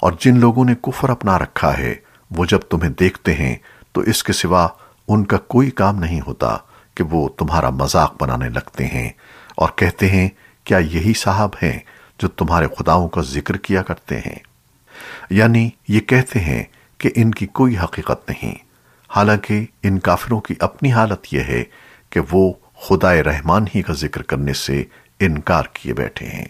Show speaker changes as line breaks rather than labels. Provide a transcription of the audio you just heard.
اور جن لوگوں نے کفر اپنا رکھا ہے، وہ جب تمہیں دیکھتے ہیں، تو اس کے سوا ان کا کوئی کام نہیں ہوتا کہ وہ تمہارا مذاق بنانے لگتے ہیں۔ اور کہتے ہیں، کیا یہی صاحب ہیں جو تمہارے خداؤں کا ذکر کیا کرتے ہیں؟ یعنی یہ کہتے ہیں کہ ان کی کوئی حقیقت نہیں۔ حالانکہ ان کافروں کی اپنی حالت یہ ہے کہ وہ خدائے رحمان ہی کا ذکر کرنے سے انکار کیے بیٹھے ہیں۔